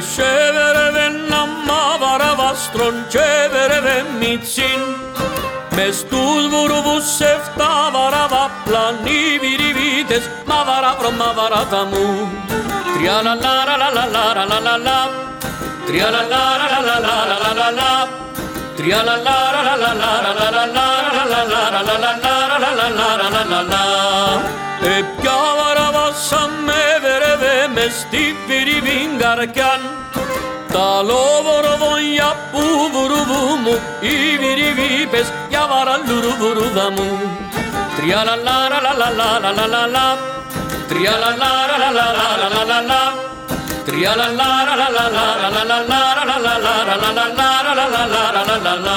Chevere venna varavastron Chevere mitsin Με στους βουρβούς εφτά βαραβά πλανή βιριβίτες μα βαράβρο μα βαράτα μου Τρία λα λα λα λα λα λα λα λα Τρία λα λα λα λα λα λα λα λα Τρία λα λα λα λα λα λα λα λα λα λα λα λα λα λα Επιά βαραβάσαμε βερεβέ μες στη βιριβήν καρκιάν La loboro von yapu vuruvumu i virivi pes ya varalluru vuru dama trialallala lalalala trialallala lalalala trialallala lalalala lalalala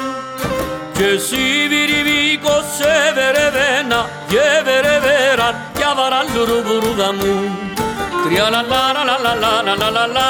Σιβιριβίκο σε βερεβένα και βερεβεραν και αβαραλουρου μπουρουδαμού Τριαλαλαραλαλαλαλαλα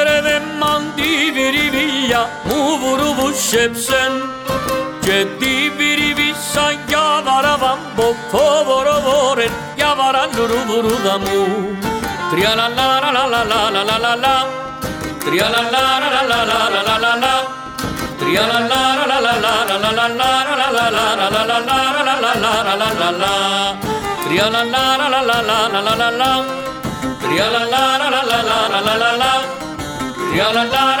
ya bu vuruluş hep sen? Ciddi biri bir san yavaravan Boko voro voren yavaran duru vuru da mu Tria la la la la la la la la la la Tria la la la la la la la la la la Tria la la la la la la la la la Tria la la la la la la la la la Tria la la la la la la la la la Tria la la